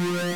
Yeah.